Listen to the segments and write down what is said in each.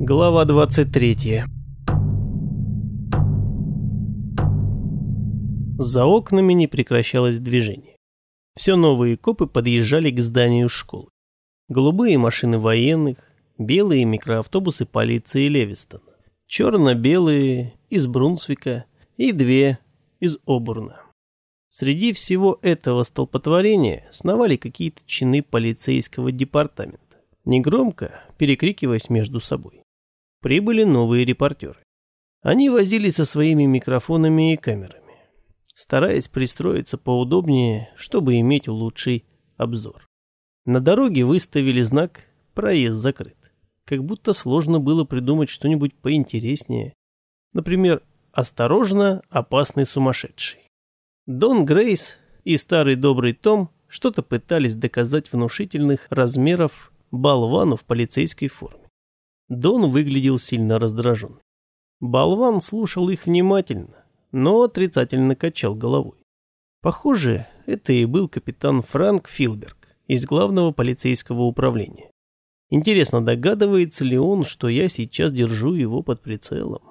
Глава 23 За окнами не прекращалось движение. Все новые копы подъезжали к зданию школы. Голубые машины военных, белые микроавтобусы полиции Левистона, черно-белые из Брунсвика и две из Обурна. Среди всего этого столпотворения сновали какие-то чины полицейского департамента, негромко перекрикиваясь между собой. Прибыли новые репортеры. Они возились со своими микрофонами и камерами стараясь пристроиться поудобнее, чтобы иметь лучший обзор. На дороге выставили знак «Проезд закрыт». Как будто сложно было придумать что-нибудь поинтереснее. Например, «Осторожно, опасный сумасшедший». Дон Грейс и старый добрый Том что-то пытались доказать внушительных размеров болвану в полицейской форме. Дон выглядел сильно раздражен. Болван слушал их внимательно, но отрицательно качал головой. Похоже, это и был капитан Франк Филберг из главного полицейского управления. Интересно, догадывается ли он, что я сейчас держу его под прицелом?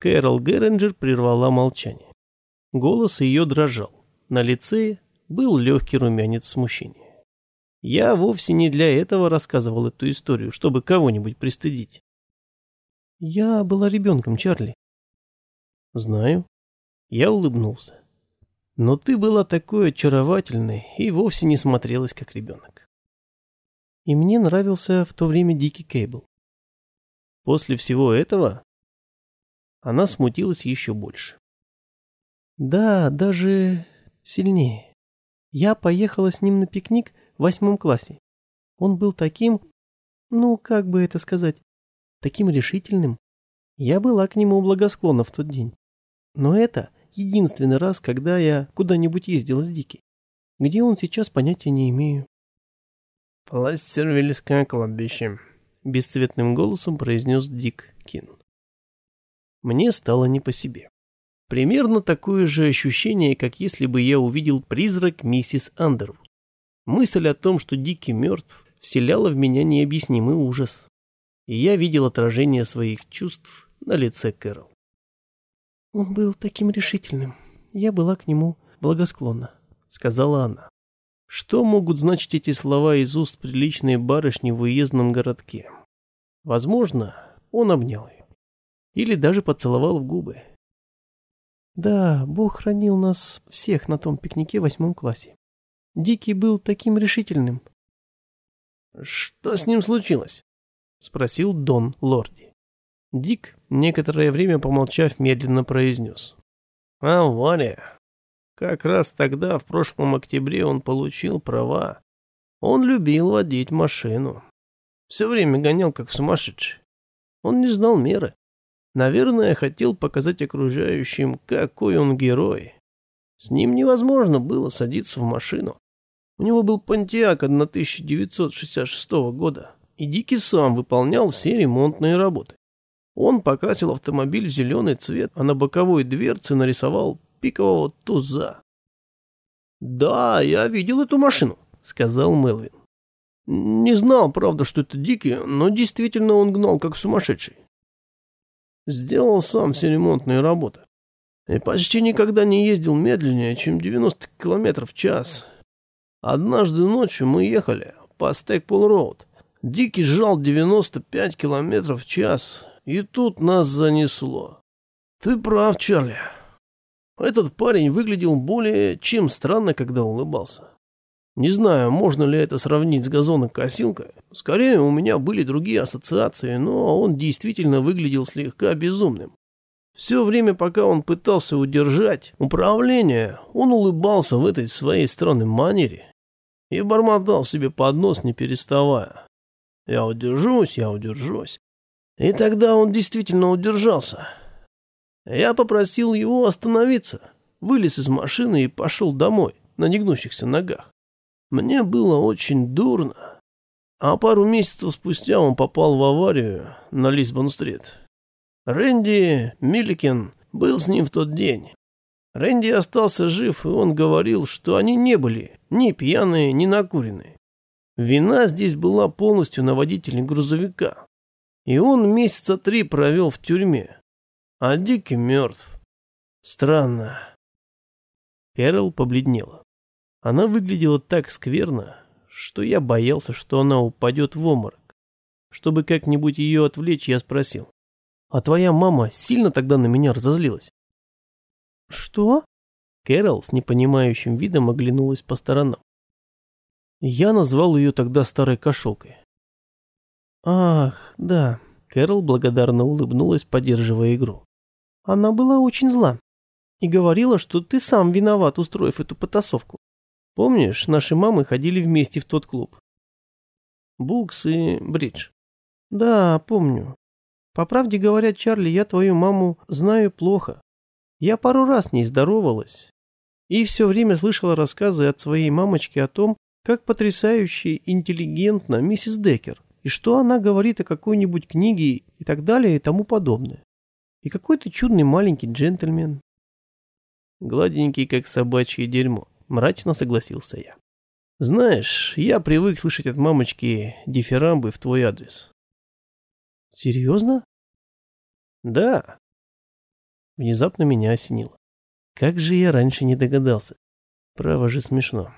Кэрол Герринджер прервала молчание. Голос ее дрожал. На лице был легкий румянец смущения. Я вовсе не для этого рассказывал эту историю, чтобы кого-нибудь пристыдить. Я была ребенком, Чарли. Знаю. Я улыбнулся. Но ты была такой очаровательной и вовсе не смотрелась как ребенок. И мне нравился в то время Дикий Кейбл. После всего этого она смутилась еще больше. Да, даже сильнее. Я поехала с ним на пикник восьмом классе. Он был таким, ну, как бы это сказать, таким решительным. Я была к нему благосклонна в тот день. Но это единственный раз, когда я куда-нибудь ездила с Дики. Где он сейчас, понятия не имею. «Пластервильское кладбище», — бесцветным голосом произнес Дик Кин. Мне стало не по себе. Примерно такое же ощущение, как если бы я увидел призрак миссис Андервуд. Мысль о том, что Дики мертв, вселяла в меня необъяснимый ужас. И я видел отражение своих чувств на лице Кэрол. «Он был таким решительным. Я была к нему благосклонна», — сказала она. Что могут значить эти слова из уст приличной барышни в уездном городке? Возможно, он обнял ее. Или даже поцеловал в губы. Да, Бог хранил нас всех на том пикнике в восьмом классе. Дикий был таким решительным. «Что с ним случилось?» — спросил Дон Лорди. Дик, некоторое время помолчав, медленно произнес. «Авария. Как раз тогда, в прошлом октябре, он получил права. Он любил водить машину. Все время гонял, как сумасшедший. Он не знал меры. Наверное, хотел показать окружающим, какой он герой. С ним невозможно было садиться в машину. У него был Понтиак 1966 года, и Дикий сам выполнял все ремонтные работы. Он покрасил автомобиль в зеленый цвет, а на боковой дверце нарисовал пикового туза. «Да, я видел эту машину», — сказал Мелвин. «Не знал, правда, что это Дикий, но действительно он гнал как сумасшедший. Сделал сам все ремонтные работы. И почти никогда не ездил медленнее, чем 90 км в час. Однажды ночью мы ехали по Стекпул-Роуд. Дикий сжал 95 км в час, и тут нас занесло. Ты прав, Чарли. Этот парень выглядел более чем странно, когда улыбался. Не знаю, можно ли это сравнить с газонокосилкой. Скорее, у меня были другие ассоциации, но он действительно выглядел слегка безумным. Все время, пока он пытался удержать управление, он улыбался в этой своей странной манере и бормотал себе под нос, не переставая. «Я удержусь, я удержусь. И тогда он действительно удержался. Я попросил его остановиться, вылез из машины и пошел домой на негнущихся ногах. Мне было очень дурно. А пару месяцев спустя он попал в аварию на Лисбон-стрит. Рэнди Милликен был с ним в тот день. Рэнди остался жив, и он говорил, что они не были ни пьяные, ни накуренные. Вина здесь была полностью на водителе грузовика. И он месяца три провел в тюрьме. А Дики мертв. Странно. Кэрол побледнела. Она выглядела так скверно, что я боялся, что она упадет в оморок. Чтобы как-нибудь ее отвлечь, я спросил. «А твоя мама сильно тогда на меня разозлилась?» «Что?» Кэрол с непонимающим видом оглянулась по сторонам. Я назвал ее тогда старой кошелкой. «Ах, да». Кэрол благодарно улыбнулась, поддерживая игру. «Она была очень зла и говорила, что ты сам виноват, устроив эту потасовку. Помнишь, наши мамы ходили вместе в тот клуб? Букс и Бридж. Да, помню. По правде говоря, Чарли, я твою маму знаю плохо. Я пару раз не здоровалась. И все время слышала рассказы от своей мамочки о том, как потрясающе интеллигентна миссис Деккер, и что она говорит о какой-нибудь книге и так далее и тому подобное. И какой ты чудный маленький джентльмен. Гладенький, как собачье дерьмо, мрачно согласился я. Знаешь, я привык слышать от мамочки дифирамбы в твой адрес. Серьезно? Да. Внезапно меня осенило. Как же я раньше не догадался. Право же смешно.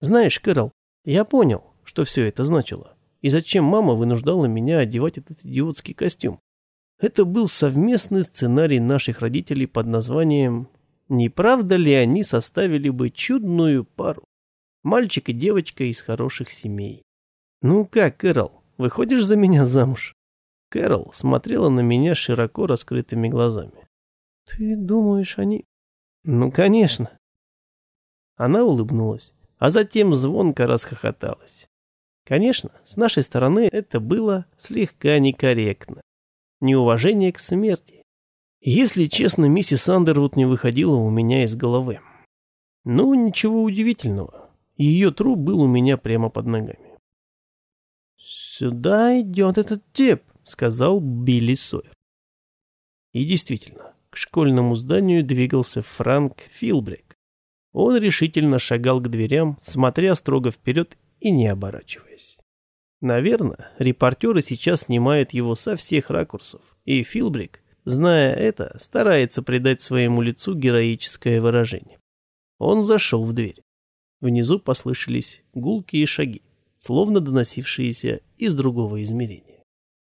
Знаешь, Кэрол, я понял, что все это значило. И зачем мама вынуждала меня одевать этот идиотский костюм. Это был совместный сценарий наших родителей под названием «Не правда ли они составили бы чудную пару? Мальчик и девочка из хороших семей». Ну как, Кэрол, Выходишь за меня замуж?» Кэрол смотрела на меня широко раскрытыми глазами. «Ты думаешь, они...» «Ну, конечно». Она улыбнулась, а затем звонко расхохоталась. Конечно, с нашей стороны это было слегка некорректно. Неуважение к смерти. Если честно, миссис Андервуд не выходила у меня из головы. Ну, ничего удивительного. Ее труп был у меня прямо под ногами. «Сюда идет этот тип», — сказал Билли Сойер. И действительно, к школьному зданию двигался Франк Филбрик. Он решительно шагал к дверям, смотря строго вперед и не оборачиваясь. Наверное, репортеры сейчас снимают его со всех ракурсов, и Филбрик, зная это, старается придать своему лицу героическое выражение. Он зашел в дверь. Внизу послышались гулкие шаги словно доносившиеся из другого измерения.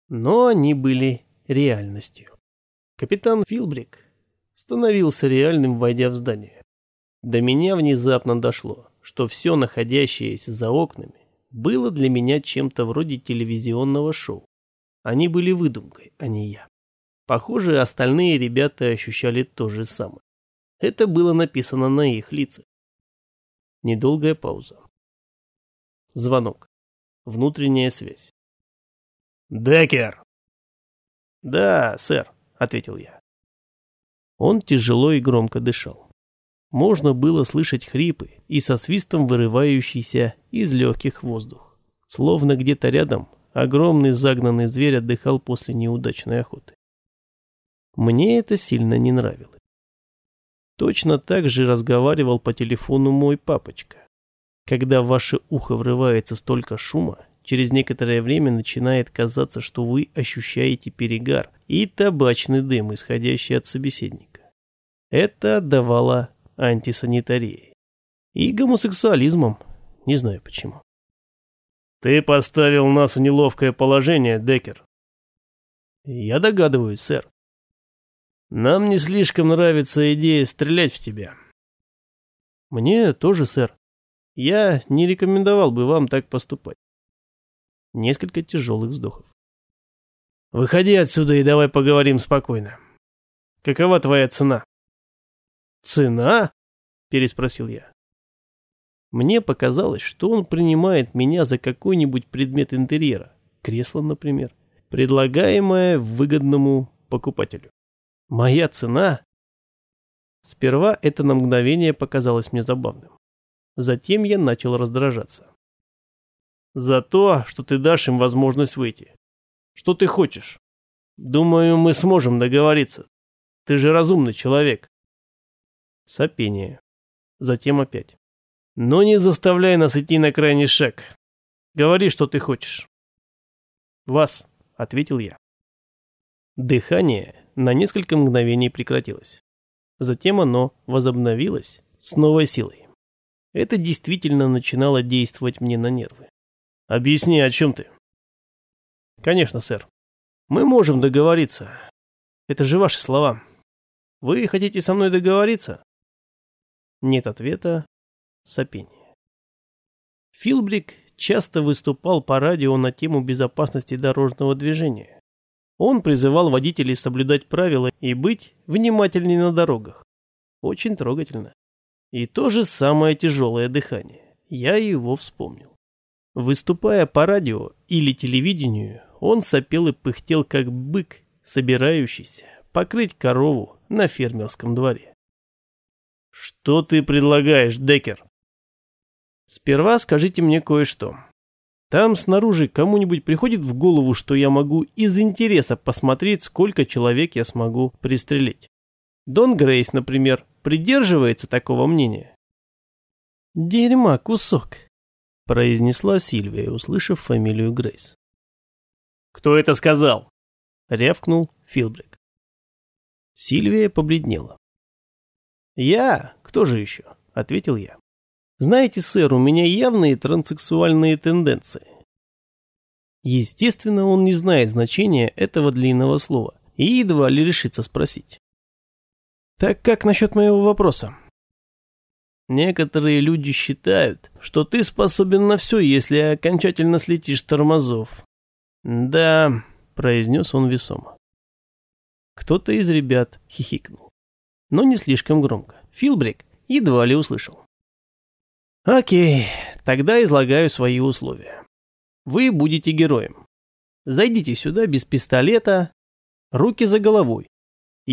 Но они были реальностью. Капитан Филбрик становился реальным, войдя в здание. До меня внезапно дошло, что все находящееся за окнами было для меня чем-то вроде телевизионного шоу. Они были выдумкой, а не я. Похоже, остальные ребята ощущали то же самое. Это было написано на их лицах. Недолгая пауза. Звонок. Внутренняя связь. «Деккер!» «Да, сэр», — ответил я. Он тяжело и громко дышал. Можно было слышать хрипы и со свистом вырывающийся из легких воздух. Словно где-то рядом огромный загнанный зверь отдыхал после неудачной охоты. Мне это сильно не нравилось. Точно так же разговаривал по телефону мой папочка. Когда в ваше ухо врывается столько шума, через некоторое время начинает казаться, что вы ощущаете перегар и табачный дым, исходящий от собеседника. Это отдавало антисанитарией. И гомосексуализмом. Не знаю почему. «Ты поставил нас в неловкое положение, Деккер». «Я догадываюсь, сэр». «Нам не слишком нравится идея стрелять в тебя». «Мне тоже, сэр. Я не рекомендовал бы вам так поступать. Несколько тяжелых вздохов. Выходи отсюда и давай поговорим спокойно. Какова твоя цена? Цена? Переспросил я. Мне показалось, что он принимает меня за какой-нибудь предмет интерьера, кресло, например, предлагаемое выгодному покупателю. Моя цена? Сперва это на мгновение показалось мне забавным. Затем я начал раздражаться. За то, что ты дашь им возможность выйти. Что ты хочешь? Думаю, мы сможем договориться. Ты же разумный человек. Сопение. Затем опять. Но не заставляй нас идти на крайний шаг. Говори, что ты хочешь. Вас, ответил я. Дыхание на несколько мгновений прекратилось. Затем оно возобновилось с новой силой. Это действительно начинало действовать мне на нервы. «Объясни, о чем ты?» «Конечно, сэр. Мы можем договориться. Это же ваши слова. Вы хотите со мной договориться?» Нет ответа. Сопение. Филбрик часто выступал по радио на тему безопасности дорожного движения. Он призывал водителей соблюдать правила и быть внимательнее на дорогах. Очень трогательно. И то же самое тяжелое дыхание. Я его вспомнил. Выступая по радио или телевидению, он сопел и пыхтел, как бык, собирающийся покрыть корову на фермерском дворе. «Что ты предлагаешь, Деккер?» «Сперва скажите мне кое-что. Там снаружи кому-нибудь приходит в голову, что я могу из интереса посмотреть, сколько человек я смогу пристрелить. Дон Грейс, например, придерживается такого мнения. «Дерьма кусок», – произнесла Сильвия, услышав фамилию Грейс. «Кто это сказал?» – рявкнул Филбрик. Сильвия побледнела. «Я? Кто же еще?» – ответил я. «Знаете, сэр, у меня явные транссексуальные тенденции». Естественно, он не знает значения этого длинного слова и едва ли решится спросить. Так как насчет моего вопроса? Некоторые люди считают, что ты способен на все, если окончательно слетишь тормозов. Да, произнес он весомо. Кто-то из ребят хихикнул. Но не слишком громко. Филбрик едва ли услышал. Окей, тогда излагаю свои условия. Вы будете героем. Зайдите сюда без пистолета, руки за головой,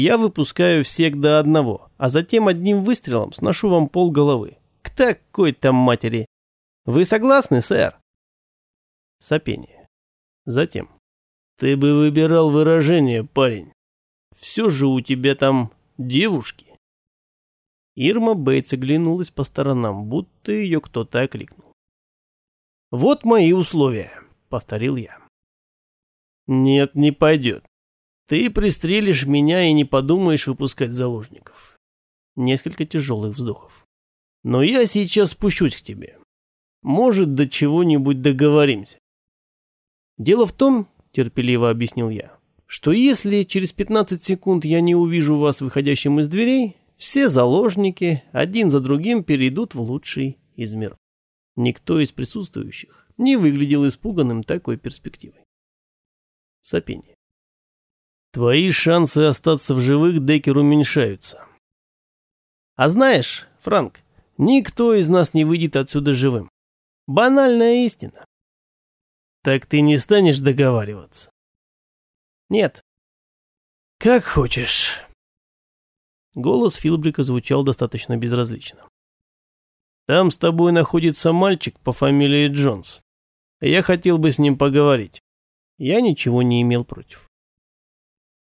я выпускаю всех до одного, а затем одним выстрелом сношу вам пол головы. К такой там матери. Вы согласны, сэр? Сопение. Затем. Ты бы выбирал выражение, парень. Все же у тебя там девушки. Ирма Бейтс оглянулась по сторонам, будто ее кто-то окликнул. «Вот мои условия», — повторил я. «Нет, не пойдет. Ты пристрелишь меня и не подумаешь выпускать заложников. Несколько тяжелых вздохов. Но я сейчас спущусь к тебе. Может, до чего-нибудь договоримся. Дело в том, терпеливо объяснил я, что если через 15 секунд я не увижу вас выходящим из дверей, все заложники один за другим перейдут в лучший из миров. Никто из присутствующих не выглядел испуганным такой перспективой. Сопение. Твои шансы остаться в живых, Деккер, уменьшаются. А знаешь, Франк, никто из нас не выйдет отсюда живым. Банальная истина. Так ты не станешь договариваться? Нет. Как хочешь. Голос Филбрика звучал достаточно безразлично. Там с тобой находится мальчик по фамилии Джонс. Я хотел бы с ним поговорить. Я ничего не имел против.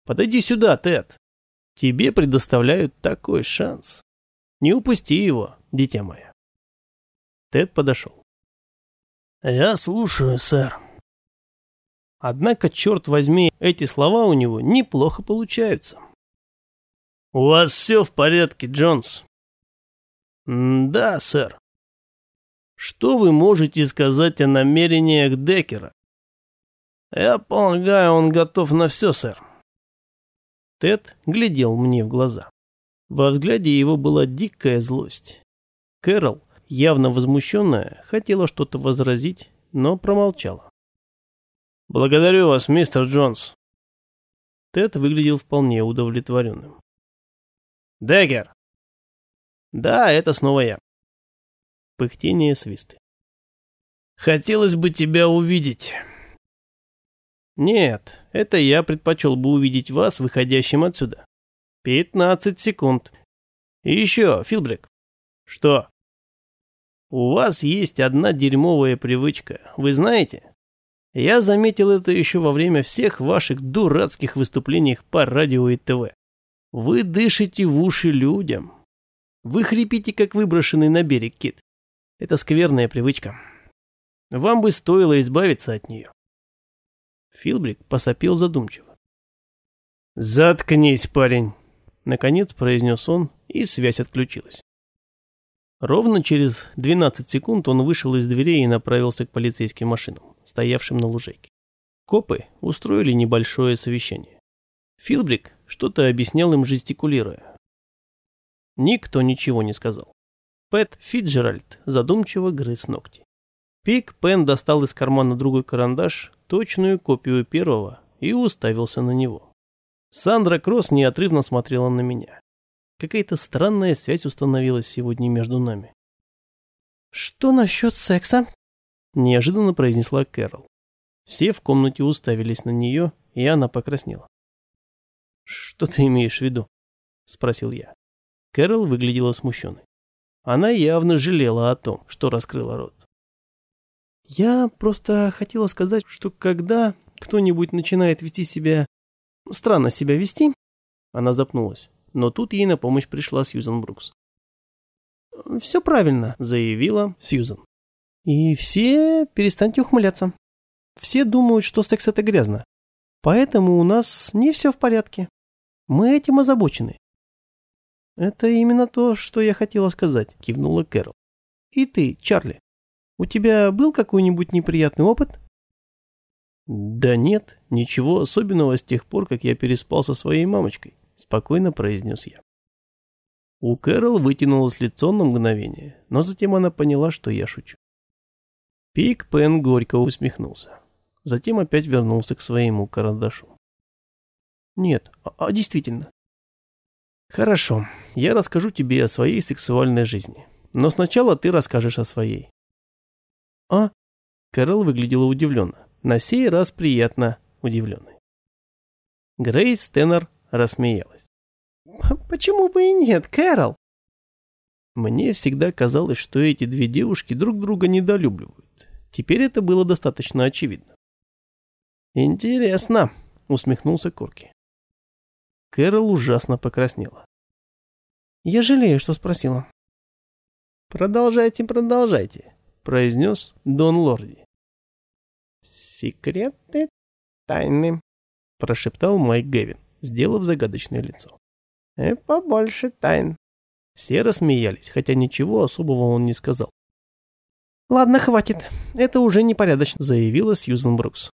Подойди сюда, Тед. Тебе предоставляют такой шанс. Не упусти его, дитя мое. Тед подошел. Я слушаю, сэр. Однако, черт возьми, эти слова у него неплохо получаются. У вас все в порядке, Джонс? да, сэр. Что вы можете сказать о намерениях Деккера? Я полагаю, он готов на все, сэр. Тед глядел мне в глаза. Во взгляде его была дикая злость. Кэрол, явно возмущенная, хотела что-то возразить, но промолчала. «Благодарю вас, мистер Джонс». Тед выглядел вполне удовлетворенным. «Деггер!» «Да, это снова я». Пыхтение свисты. «Хотелось бы тебя увидеть». Нет, это я предпочел бы увидеть вас выходящим отсюда. 15 секунд. И еще, Филбрик. Что? У вас есть одна дерьмовая привычка, вы знаете? Я заметил это еще во время всех ваших дурацких выступлений по радио и ТВ. Вы дышите в уши людям. Вы хрипите, как выброшенный на берег кит. Это скверная привычка. Вам бы стоило избавиться от нее. Филбрик посопел задумчиво. «Заткнись, парень!» Наконец произнес он, и связь отключилась. Ровно через 12 секунд он вышел из дверей и направился к полицейским машинам, стоявшим на лужайке. Копы устроили небольшое совещание. Филбрик что-то объяснял им, жестикулируя. Никто ничего не сказал. Пэт Фиджеральд задумчиво грыз ногти. Пик Пен достал из кармана другой карандаш, точную копию первого, и уставился на него. Сандра Кросс неотрывно смотрела на меня. Какая-то странная связь установилась сегодня между нами. «Что насчет секса?» – неожиданно произнесла Кэрол. Все в комнате уставились на нее, и она покраснела. «Что ты имеешь в виду?» – спросил я. Кэрол выглядела смущенной. Она явно жалела о том, что раскрыла рот. Я просто хотела сказать, что когда кто-нибудь начинает вести себя... странно себя вести... Она запнулась, но тут ей на помощь пришла Сьюзан Брукс. «Все правильно», — заявила Сьюзан. «И все перестаньте ухмыляться. Все думают, что секс — это грязно. Поэтому у нас не все в порядке. Мы этим озабочены». «Это именно то, что я хотела сказать», — кивнула Кэрол. «И ты, Чарли, у тебя был какой-нибудь неприятный опыт? Да нет, ничего особенного с тех пор, как я переспал со своей мамочкой, спокойно произнес я. У Кэрол вытянулось лицо на мгновение, но затем она поняла, что я шучу. Пик Пен горько усмехнулся. Затем опять вернулся к своему карандашу. Нет, а, а действительно. Хорошо, я расскажу тебе о своей сексуальной жизни. Но сначала ты расскажешь о своей. «А?» Кэрол выглядела удивленно. На сей раз приятно удивленной. Грейс Теннер рассмеялась. «Почему бы и нет, Кэрол?» Мне всегда казалось, что эти две девушки друг друга недолюбливают. Теперь это было достаточно очевидно. «Интересно», — усмехнулся Корки. Кэрол ужасно покраснела. «Я жалею, что спросила». «Продолжайте, продолжайте», произнес Дон Лорди. «Секреты тайны», – прошептал Майк Гевин, сделав загадочное лицо. «И побольше тайн». Все рассмеялись, хотя ничего особого он не сказал. «Ладно, хватит. Это уже непорядочно», – заявила Сьюзен Брукс.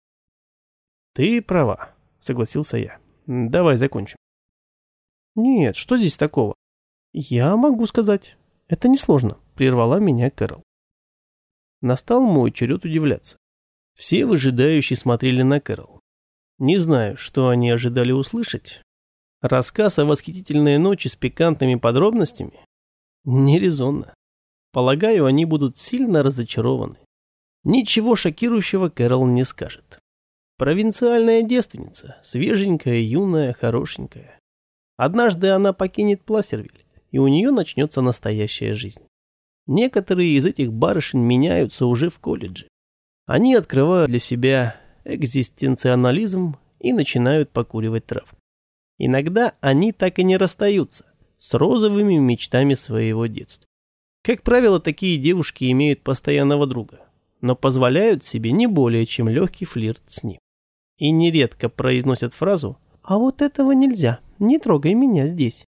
«Ты права», – согласился я. «Давай закончим». «Нет, что здесь такого?» «Я могу сказать. Это несложно», – прервала меня Кэрол. Настал мой черед удивляться. Все выжидающие смотрели на Кэрол. Не знаю, что они ожидали услышать. Рассказ о восхитительной ночи с пикантными подробностями? Нерезонно. Полагаю, они будут сильно разочарованы. Ничего шокирующего Кэрол не скажет. Провинциальная девственница, свеженькая, юная, хорошенькая. Однажды она покинет Пласервиль, и у нее начнется настоящая жизнь. Некоторые из этих барышень меняются уже в колледже. Они открывают для себя экзистенционализм и начинают покуривать травку. Иногда они так и не расстаются с розовыми мечтами своего детства. Как правило, такие девушки имеют постоянного друга, но позволяют себе не более чем легкий флирт с ним. И нередко произносят фразу «А вот этого нельзя, не трогай меня здесь».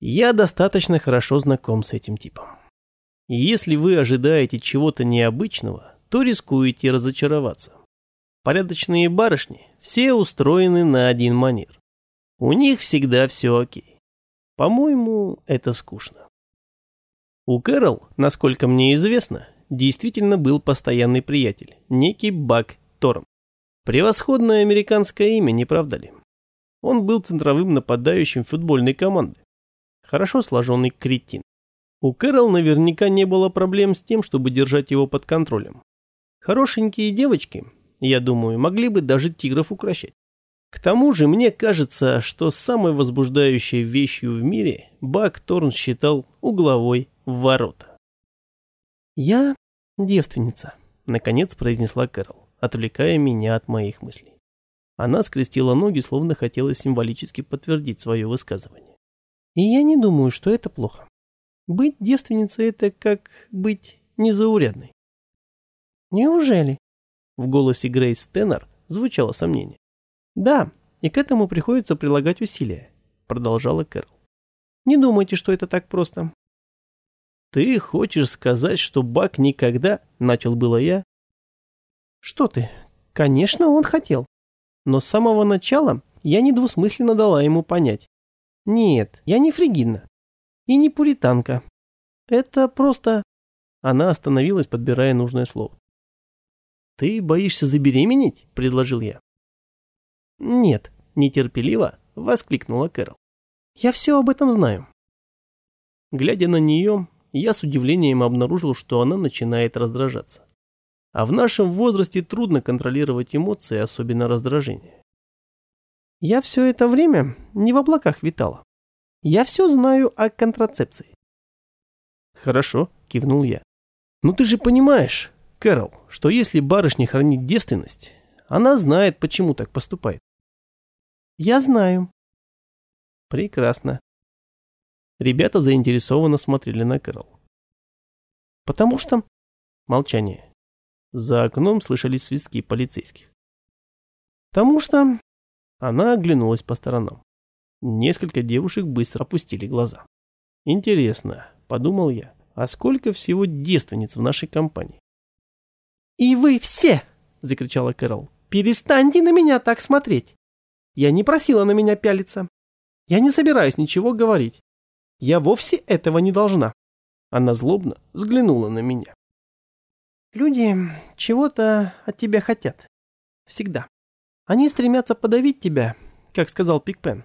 Я достаточно хорошо знаком с этим типом. Если вы ожидаете чего-то необычного, то рискуете разочароваться. Порядочные барышни все устроены на один манер. У них всегда все окей. По-моему, это скучно. У Кэрол, насколько мне известно, действительно был постоянный приятель, некий Бак Торм. Превосходное американское имя, не правда ли? Он был центровым нападающим футбольной команды. Хорошо сложенный кретин. У Кэрол наверняка не было проблем с тем, чтобы держать его под контролем. Хорошенькие девочки, я думаю, могли бы даже тигров укращать. К тому же, мне кажется, что самой возбуждающей вещью в мире Бак Торн считал угловой в ворота. «Я девственница», — наконец произнесла Кэрол, отвлекая меня от моих мыслей. Она скрестила ноги, словно хотела символически подтвердить свое высказывание. «И я не думаю, что это плохо. Быть девственницей – это как быть незаурядной. Неужели? В голосе Грейс Теннер звучало сомнение. Да, и к этому приходится прилагать усилия, продолжала Кэрол. Не думайте, что это так просто. Ты хочешь сказать, что Бак никогда, начал было я? Что ты? Конечно, он хотел. Но с самого начала я недвусмысленно дала ему понять. Нет, я не фригидна. И не пуританка. Это просто... Она остановилась, подбирая нужное слово. «Ты боишься забеременеть?» – предложил я. «Нет», – нетерпеливо воскликнула Кэрол. «Я все об этом знаю». Глядя на нее, я с удивлением обнаружил, что она начинает раздражаться. А в нашем возрасте трудно контролировать эмоции, особенно раздражение. Я все это время не в облаках витала. Я все знаю о контрацепции. Хорошо, кивнул я. Ну ты же понимаешь, Кэрол, что если барышня хранит девственность, она знает, почему так поступает. Я знаю. Прекрасно. Ребята заинтересованно смотрели на Кэрол. Потому что... Молчание. За окном слышались свистки полицейских. Потому что... Она оглянулась по сторонам. Несколько девушек быстро опустили глаза. Интересно, подумал я, а сколько всего девственниц в нашей компании? «И вы все!» – закричала Кэрол. «Перестаньте на меня так смотреть! Я не просила на меня пялиться. Я не собираюсь ничего говорить. Я вовсе этого не должна». Она злобно взглянула на меня. «Люди чего-то от тебя хотят. Всегда. Они стремятся подавить тебя, как сказал Пикпен.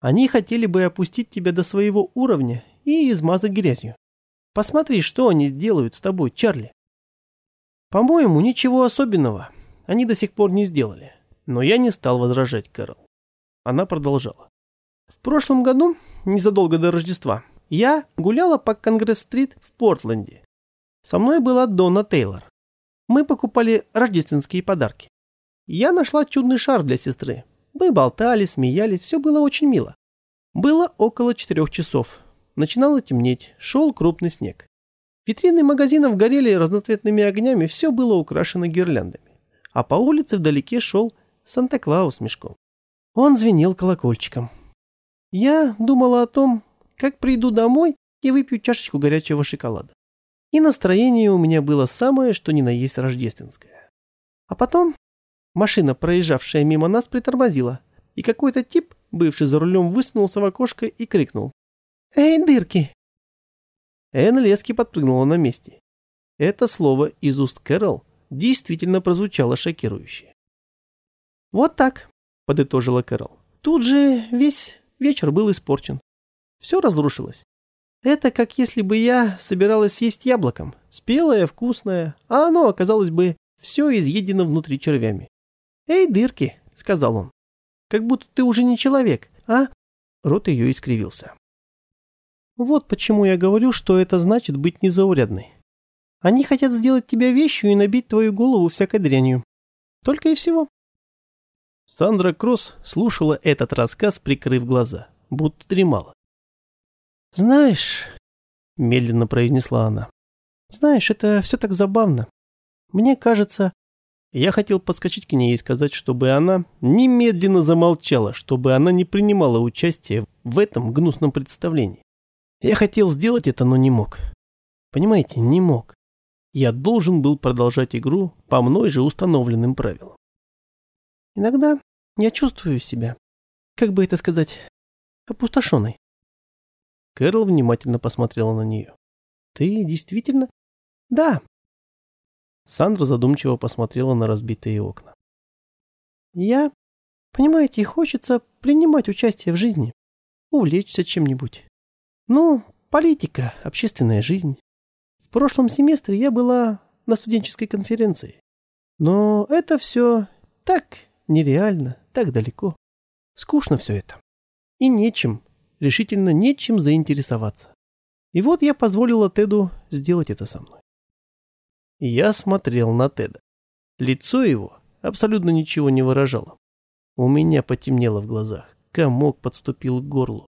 Они хотели бы опустить тебя до своего уровня и измазать грязью. Посмотри, что они сделают с тобой, Чарли. По-моему, ничего особенного они до сих пор не сделали. Но я не стал возражать Кэрол. Она продолжала. В прошлом году, незадолго до Рождества, я гуляла по Конгресс-стрит в Портленде. Со мной была Дона Тейлор. Мы покупали рождественские подарки. Я нашла чудный шар для сестры. Мы болтали, смеялись, все было очень мило. Было около четырех часов. Начинало темнеть, шел крупный снег. Витрины магазинов горели разноцветными огнями, все было украшено гирляндами. А по улице вдалеке шел Санта-Клаус мешком. Он звенел колокольчиком. Я думала о том, как приду домой и выпью чашечку горячего шоколада. И настроение у меня было самое, что ни на есть рождественское. А потом машина, проезжавшая мимо нас, притормозила, и какой-то тип, бывший за рулем, высунулся в окошко и крикнул. «Эй, дырки, Энн лески подпрыгнула на месте. Это слово из уст Кэрол действительно прозвучало шокирующе. «Вот так», — подытожила Кэрол. «Тут же весь вечер был испорчен. Все разрушилось. Это как если бы я собиралась съесть яблоком, спелое, вкусное, а оно оказалось бы все изъедено внутри червями. «Эй, дырки», — сказал он, — «как будто ты уже не человек, а?» Рот ее искривился. Вот почему я говорю, что это значит быть незаурядной. Они хотят сделать тебя вещью и набить твою голову всякой дрянью. Только и всего. Сандра Кросс слушала этот рассказ, прикрыв глаза, будто дремала. «Знаешь», — медленно произнесла она, — «знаешь, это все так забавно. Мне кажется...» Я хотел подскочить к ней и сказать, чтобы она немедленно замолчала, чтобы она не принимала участие в этом гнусном представлении. Я хотел сделать это, но не мог. Понимаете, не мог. Я должен был продолжать игру по мной же установленным правилам. Иногда я чувствую себя, как бы это сказать, опустошенной. Кэрол внимательно посмотрела на нее. Ты действительно? Да. Сандра задумчиво посмотрела на разбитые окна. Я, понимаете, хочется принимать участие в жизни, увлечься чем-нибудь. Ну, политика, общественная жизнь. В прошлом семестре я была на студенческой конференции. Но это все так нереально, так далеко. Скучно все это. И нечем, решительно нечем заинтересоваться. И вот я позволила Теду сделать это со мной. Я смотрел на Теда. Лицо его абсолютно ничего не выражало. У меня потемнело в глазах, комок подступил к горлу.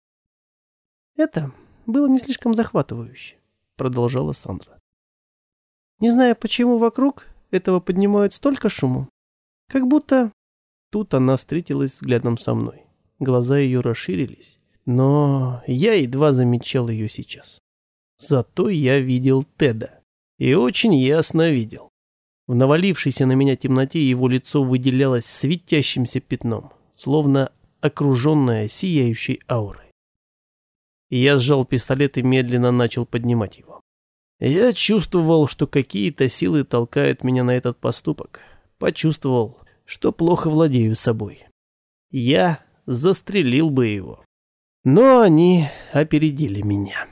Это было не слишком захватывающе, продолжала Сандра. Не знаю, почему вокруг этого поднимают столько шума. Как будто тут она встретилась взглядом со мной. Глаза ее расширились, но я едва замечал ее сейчас. Зато я видел Теда. И очень ясно видел. В навалившейся на меня темноте его лицо выделялось светящимся пятном, словно окруженное сияющей аурой. Я сжал пистолет и медленно начал поднимать его. Я чувствовал, что какие-то силы толкают меня на этот поступок. Почувствовал, что плохо владею собой. Я застрелил бы его. Но они опередили меня.